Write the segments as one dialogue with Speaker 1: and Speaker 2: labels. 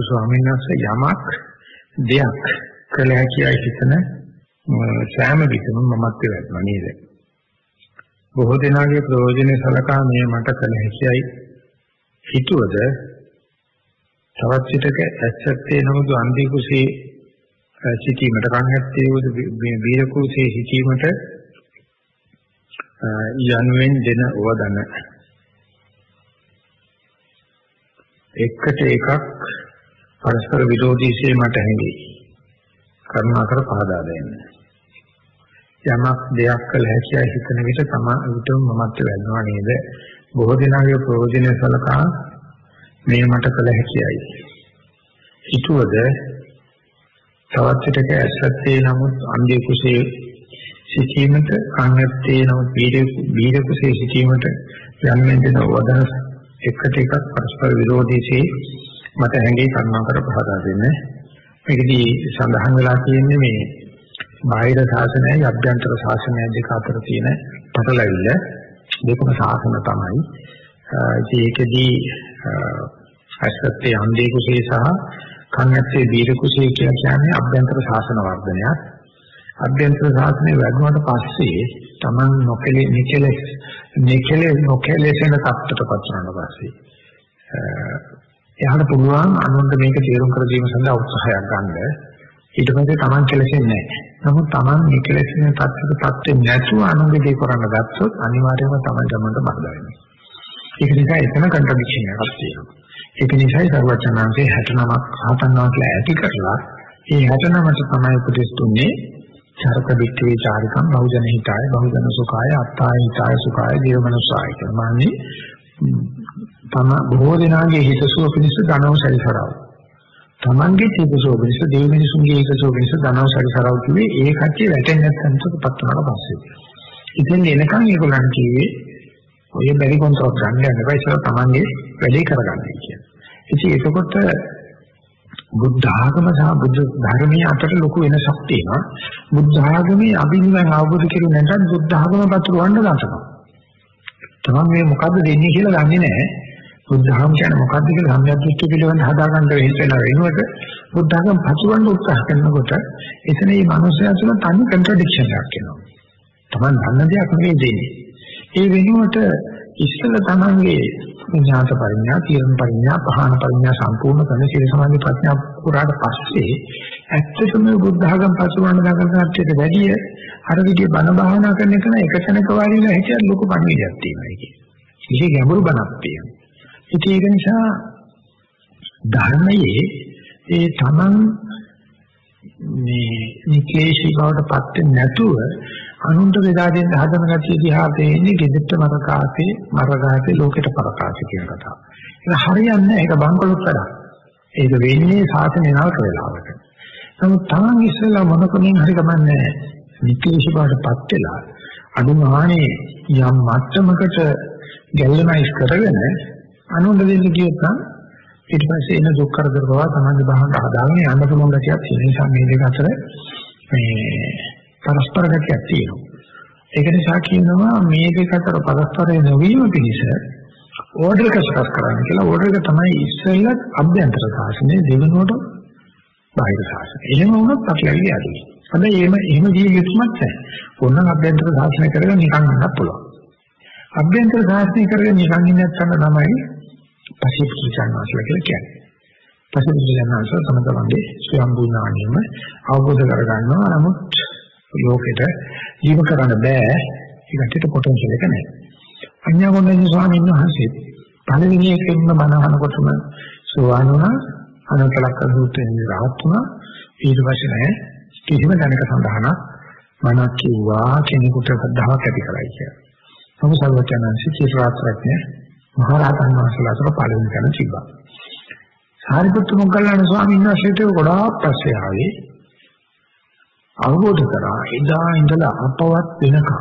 Speaker 1: ස්වාමීන් වහන්සේ යමක් දෙයක් කළ හැකියි හිතන සෑම විටම මමත් වෙනවා නේද? බොහෝ දෙනාගේ ප්‍රයෝජනේ සලකා මේ මට කළ හැකියි හිතුවද? තවත් සිටක ඇත්තත්තේ නමුදු අන්දී කුසේ සිටීමට කන්හැත්තේ වූ බීර කුසේ සිටීමට යනුවෙන් දෙන වදන එකට එකක් පරස්පර විරෝධීසේ මට හැඟේ කරුණාකර පහදා දෙන්න. යමක් දෙයක් කළ හැකියි හිතන විට තමා විතම මමත් වෙනවා නේද? බොහෝ දෙනාගේ ප්‍රයෝජන සලකා මේ මට කළ හැකියි හිතුවද තවත් විටක ඇසත්තේ නමුත් අන්ධේ කුසේ සිටීමට අංගත්තේ නමුත් බීර කුසේ සිටීමට යන්නේ දෙන වදන එකට එකක් පරස්පර විරෝධීසේ මට හැඟේ කරුණාකර පහදා දෙන්න මේකදී සඳහන් වෙලා තියෙන්නේ මේ බාහිර ශාසනයයි අභ්‍යන්තර ශාසනයයි දෙක අතර තියෙන පටලැවිල්ල දෙකම ශාසන තමයි. ඒකෙදී අසත්‍ය අන්දේ කුසේ සහ කන්නත්තේ බීර කුසේ කියලා කියන්නේ අභ්‍යන්තර ශාසන වර්ධනයක්. අභ්‍යන්තර ශාසනය වැඩුණාට පස්සේ Taman නොකෙලේ නිකලෙස් නිකලේ නොකෙලෙසෙන තත්ත්වයටපත් වුණාට පස්සේ එයාට පුළුවන් අනුන්ට මේක තේරුම් කර දීම සඳහා උත්සාහයක් ගන්න. ඊට පස්සේ Taman කෙලෙසෙන්නේ නැහැ. නමුත් Taman මේ කෙලෙසෙන තත්ත්වයටපත් වෙන්නේ නැතුව අනුන්ගේ දේ කරන්න ගත්තොත් අනිවාර්යයෙන්ම Taman ගමනට බඳ වෙනවා. ඒක නිසා එතන කන්ට්‍රඩික්ෂන් එකක් තියෙනවා. ඒක නිසායි සර්වචනාංශේ 69ක් සාතන්වාක්ලා ඇති කරලා ඒ 69ට තමයි උපදෙස් දුන්නේ චරක වික්‍රේ චාරිකම් බහුජන හිතාය බහුජන සුඛාය අත්තාය හිතාය සුඛාය ජීවමනසාය කියන්නේ තම බොහෝ දෙනාගේ හිතසුව පිණිස ධනව සැරිසරව. තමන්ගේ හිතසුව පිණිස දෙවි මිනිසුන්ගේ හිතසුව පිණිස ධනව සැරිසරව කිව්වේ ඒ කච්චේ වැටෙන්නේ නැත්නම් පත් වුණාට පස්සේ. ඉතින් එනකන් ඒගොල්ලන් කිව්වේ ඔය බැරි කොන්ත්‍රාත් ගන්න යන්න එපා ඉතල තමන්ගේ වැඩේ කරගන්න කියන. ඉතින් ඒකකොට බුද්ධ ආගම සහ බුද්ධ ධර්මයේ අතර ලොකු වෙනසක් තියෙනවා. බුද්ධ ආගමේ අභිනව අවබෝධ කෙරුවේ නැත්නම් බුද්ධ ආගම පතුරවන්න ගන්නවා. තමන් මේ මොකද්ද දෙන්නේ කියලා දන්නේ නැහැ. බුද්ධ ආගම කියන්නේ මොකද්ද කියලා සම්යද්දෘෂ්ටි පිළිබඳ හදාගන්න වෙහෙසලා වෙනකොට බුද්ධ ආගම පතුරවන්න උත්සාහ කරනකොට එතන මේ මිනිස්සයා තුළ තනි කන්ට්‍රඩික්ෂන් එකක් එනවා. තමන් දන්න දෙයක් නෙවෙයි දෙන්නේ. ඒ වෙනුවට ඉස්සල තමන්ගේ ඥාත පරිඥා, තීරණ පරිඥා, පහන පරිඥා සම්පූර්ණ කරන සීල සමාධි ප්‍රඥා පුරාට පස්සේ ඇත්තටම බුද්ධ ආගම පසුවන්න දාගන්නට වැඩිය අර විදිහේ බණ භාවනා කරන එක නෑ එක තැනක වාඩිලා හිටියත් ලොකු පණිවිඩයක් තියෙනවා ඒකේ. ඉතින් ගැඹුරු බණක් තියෙනවා. ඉතින් ඒක නිසා ධර්මයේ ඒ තමන් මේ නිකේශී බවට පත් නැතුව අනුන්ට බෙදා දෙන්න හදන ගැතිය දිහා තේින්නේ gedetta මරකාසේ මරගාසේ ලෝකෙට පරකාසේ කියන කතාව. ඒක හරියන්නේ ඒක බංකොලොත් වැඩක්. ඒක වෙන්නේ සාසනය නරක වෙලාවට. නමුත් තමන් ඉස්සෙල්ලා මොන කෙනෙක් හරි ගමන්නේ නිකේෂ බාටපත් වෙලා අනුමානේ යම් මට්ටමකට ගැල්වනයිස් කරගෙන අනුන්ට දෙන්න කියොත් නම් ඊට පස්සේ එන දුක් කරදර බව තමයි බහන්න හදාගෙන යන්න පුළුවන් ගැතියක් තියෙන නිසා මේ දෙක අතර මේ පරස්පර ගැටයක් තියෙනවා. ඒක නිසා කියනවා මේ දෙක අතර පරස්පරය නොවීම පිණිස ඕඩර් එක සකස් කරන්න කියලා ඕඩර් එක තමයි ඉස්සෙල්ලත් අභ්‍යන්තර සාසනය දෙවෙනුවට බාහිර සාසනය. එහෙම වුණොත් අපි ඇවිල්ලා යන්නේ. හැබැයි එහෙම එහෙම ජීවිත යුතුමත් නැහැ. ඕනනම් අභ්‍යන්තර සාසනය කරගෙන නිකන් ඉන්නත් පුළුවන්. අභ්‍යන්තර සාසනය කරගෙන නිකන් ඉන්නත් තමයි පසිප්පුචාන්වාසල කියලා කියන්නේ. පසිප්පුචාන්වාසල තම තමන්ගේ ස්වයංබුනාණියම අවබෝධ කරගන්නවා. නමුත් ලෝකෙට ජීව කරන්න බෑ. ඒකට පොටෙන්ෂල් එක නැහැ. අඤ්ඤාගොණ්ඩේ ස්වාමීන් වහන්සේ පළවෙනි එකෙන්ම බණ අහනකොටම සෝවාන් වුණා. අනන්තලක්ක සූත්‍රයෙන් රහත් වුණා. ඊට පස්සේ නැහැ කිසිම දැනක සඳහනක් මනක් කිව්වා කෙනෙකුට ශ්‍රද්ධාවක් ඇති කරයි කියලා. නමුත් සර්වඥාන්සේ චිරාත්‍රඥ මහරහතන් වහන්සේලාට පළවෙනි තැන තිබ්බා. සාරිපුත්තු මොග්ගල්ලාන ස්වාමීන් වහන්සේට ගොඩාක් පස්සේ ආවේ අවබෝධ කරා එදා ඉඳලා අපවත් වෙනකම්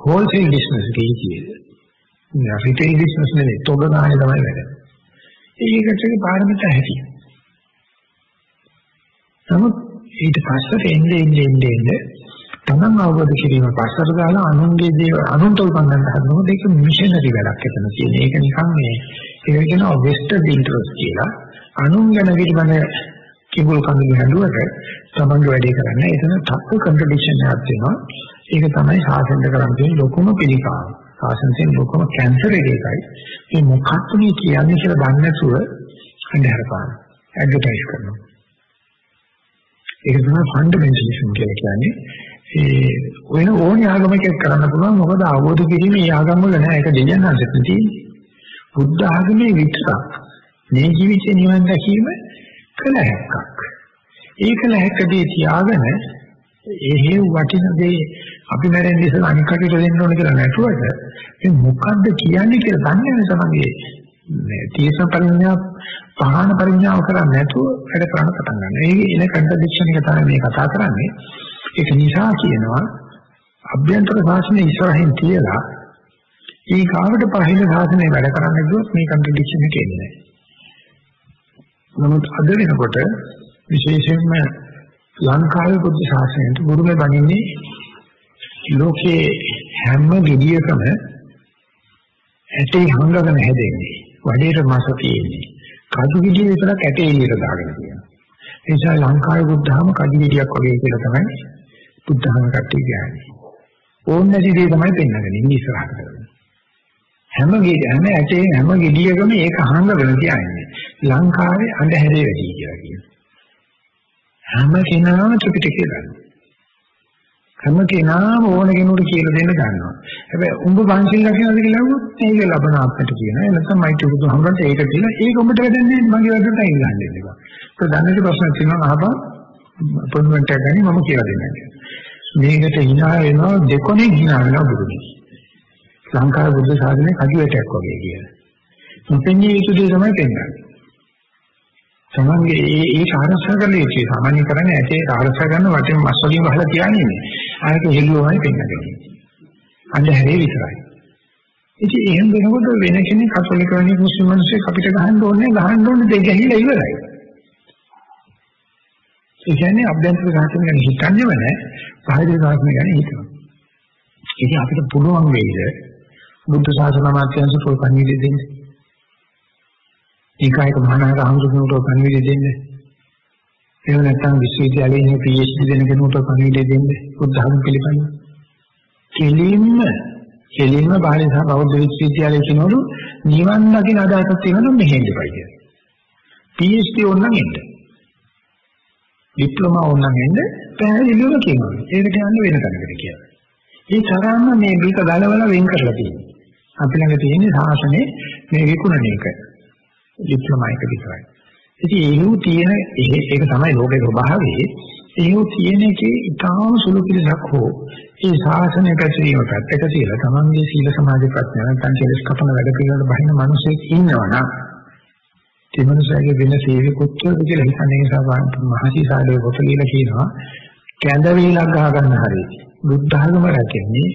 Speaker 1: හෝල්සේල් බිස්නස් එකේ කියන්නේ. රිටේල් බිස්නස් නෙවෙයි තොග ගානේ තමයි වැඩ. ඒකට පාරමිතා හැටි. නමුත් ඊට පස්සේ එන්නේ එන්නේ එන්නේ තමන් අවබෝධ කිරීම පස්සට දාලා අනුන්ගේ දේව අනුන්ට උපන්නන්න හදනකොට ඒක මිෂනරි වැඩක් එතන තියෙන. ඒක නිකන් මේ ඒක කියනවා vested interest කියලා. අනුන් ගැන පිළිබඳ කිඹුල් කඳු හැදුවට තමන්ගේ වැඩේ කරන්න එතන තත්ත්ව කන්ට්‍රඩික්ෂන් එකක් තියෙනවා. ඒක තමයි සාසෙන්ද කරන්නේ තියෙන ලොකුම පිළිකාව. සාසෙන්සෙන් ලොකුම කැන්සර් එකයි. මේ මොකක්ද මේ කියන්නේ කියලා දන්නේ නැතුව හඳහරපාන. ඇඩ්වර්ටයිස් කරනවා. ඒක තමයි ෆන්ඩමෙන්ටලිසම් කියලා කියන්නේ. ඒ වෙන ඕනේ ආගමක කරන්න පුළුවන් මොකද අවබෝධ කිරීම ඒ ආගම වල නෑ ඒක දෙයයන් හදන්න තියෙන්නේ. බුද්ධ ආගමේ විතරක් මේ ජීවිතේ නිවන් දැකීම කළ හැක්කක්. ඒක ලැහැකදී තියාගෙන ඒ වටින දේ අපි මැරෙන්න ඉස්සෙල්ලා අනික් කටට දෙන්න ඕන කියලා නැතුවට මේ මොකද්ද කියන්නේ කියලා දන්නේ නැහැ තමයි මේ තීසන පරිඥා පහන පරිඥාව කරන්නේ නැතුව වැඩ කරන්න පටන් ගන්නවා. ඒ ඉන කන්ට්‍රඩික්ෂන් එක තමයි මේ කතා කරන්නේ. ඒක නිසා කියනවා අභ්‍යන්තර ශාසනය ඉස්සරහින් තියලා ඒ කාවට පහින ශාසනය වැඩ කරන්න ගියොත් මේ කන්ට්‍රඩික්ෂන් එක එන්නේ නැහැ. නමුත් අද වෙනකොට විශේෂයෙන්ම ලංකාවේ බුද්ධ ශාසනයට ගුරුමෙ බණින්නේ ලෝකේ හැම ගෙඩියකම ඇටේ හංගගෙන හැදෙන්නේ. වඩේට මාස තියෙන්නේ. කඩු ගෙඩිය විතරක් ඇටේ එළියට දාගෙන තියෙනවා. ඒ නිසා ලංකාවේ බුද්ධහම කඩු ගෙඩියක් වගේ කියලා තමයි බුද්ධහම කට්ටිය කියන්නේ. ඕන නැති දේ තමයි පෙන්වන්නේ ඉන්නේ ඉස්සරහට. හැම ගෙඩිය හැම ඇටේ හැම ගෙඩියකම ඒක හංගගෙන තියන්නේ. ලංකාවේ අඳුරේ වැඩි කියලා කියනවා. හැම කෙනාම ත්‍රිපිටකය දන්නවා. හැම කෙනාම ඕන කෙනෙකුට කියලා දෙන්න ගන්නවා. හැබැයි උඹ පංචිල් ලකිනවද කියලා අහුවොත් ඒක ලබන අපට කියනවා. එනසම් මයිටි බුදු හම්බන්ට ඒක කියලා ඒක උඹට වැඩන්නේ මගේ වැඩට අයින් ගන්න දෙන්න. ඒක දන්නේට ප්‍රශ්න තියෙනවා අහපන් අපොයින්ට්මන්ට් එක ගනි මම කියලා දෙන්නම්. මේකට hina වෙනවා දෙකොනේ hina වෙනවා බුදුනේ. ලංකාවේ බුද්ධ ශාසනයේ කඩි වැටයක් වගේ කියලා. මුපෙන්නේ යුතු දේ තමයි පෙන්වන්නේ. තමන්ගේ ඒ ඒ ආරක්ෂා කරලා ඉච්චි සාමාන්‍ය කරන්නේ ඇටේ ආරක්ෂා ගන්න වටින් මස් වලින් වහලා තියන්නේ. ආයක හෙළුවමයි පෙන්නන්නේ. අන්ධහැරේ විතරයි. ඉතින් එහෙම වෙනකොට වෙන කෙනෙක් කතෝලික වෙන්නේ මුස්ලිම් මිනිස්සෙක් අපිට ගහන්න ඕනේ ගහන්න ඕනේ දෙක ඇහිලා ඉවරයි. ඒ කියන්නේ අභ්‍යන්තර සාසනය ගැන හිතන්නේම නැහැ. බාහිර සාසනය ගැන හිතනවා. ඉතින් අපිට පුළුවන් වෙයිද බුද්ධ ශාසන මාත්‍යංශ පොල් කණිවිඩ දෙන්නේ? ඒකයික මහානාග හඳුනනට පණිවිඩය දෙන්නේ. එහෙම නැත්නම් විශ්වවිද්‍යාලයේ ඉන්න PhD දෙන කෙනෙකුට පණිවිඩය දෙන්නේ බුද්ධ ධර්ම පිළිබඳව. කෙලින්ම කෙලින්ම බාහිර සහ බෞද්ධ විශ්වවිද්‍යාලයේ කෙනෙකුට නිවන් දකින අදහසක් තියෙනවා මෙහෙන් දෙපයි කියලා. PhD ඕනනම් එන්න. ඩිප්ලෝමා ඕනනම් එන්න පැහැදිලිව කියනවා. ඒක කියන්නේ වෙන කෙනෙකුට කියලා. ඒ තරම්ම මේ මේක ගලවලා වෙන් කරලා තියෙනවා. අපි ළඟ තියෙන සාසනේ මේ විකුණන එක. ඩිප්ලෝමා එක විතරයි. ඉතින් ඒහු තියෙන ඒක තමයි ලෝකේ ස්වභාවය. ඒහු තියෙන එකේ ඊටාම සුළු පිළිසක් හෝ ඒ ශාසනය පැතිරීම පැත්තක තියලා තමන්ගේ සීල සමාධි ප්‍රඥා නැත්නම් කෙලස් කපන වැඩ පිළිවෙලට බහින මිනිසෙක් ඉන්නවනම් ඒ මිනිසාගේ වෙන සේවය කොච්චරද කියලා හිතන්නේ නිසා මහසි සාලේ පොතලියලා කියනවා කැඳ වේලක් ගහ ගන්න හරියි. බුද්ධ ධර්ම රැකෙන්නේ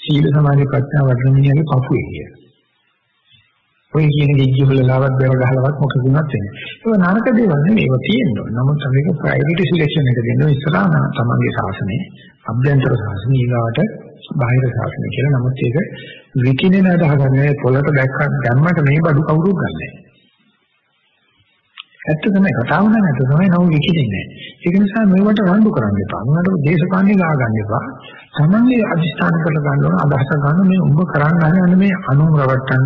Speaker 1: සීල සමාධි ප්‍රඥා වර්ධනීයගේ පපුවේ කියලා. ඔය කියන දෙජ්ජි වල ලාවත් බර ගහලවත් මොකද වුණත් වෙන්නේ. ඒක නරක දේවල් නෙමෙයි ඒක තියෙනවා. නමුත් මේක ප්‍රයොරිටි සිලෙක්ෂන් එක දෙනවා ඉස්සරහා නම් තමන්ගේ ශාසනය, අභ්‍යන්තර ශාසනය ඊගාට බාහිර ශාසනය කියලා. නමුත් ඒක විකිනෙන අදහගන්නේ පොළට දැක්ක දැම්මට මේ බඩු කවුරුත් ගන්නෑ. ඇත්ත තමයි කතාව නම් ඇත්ත තමයි නෝ විකිනෙන්නේ. ඒක නිසා මේවට රණ්ඩු කරන්න එපා. මොනවාට දේශපාලනේ ගා ගන්න එපා. තමන්ගේ අධිෂ්ඨාන කරලා ගන්න ඕන අදහස ගන්න මේ උඹ කරන්න හදන මේ අනුම රවට්ටන්ට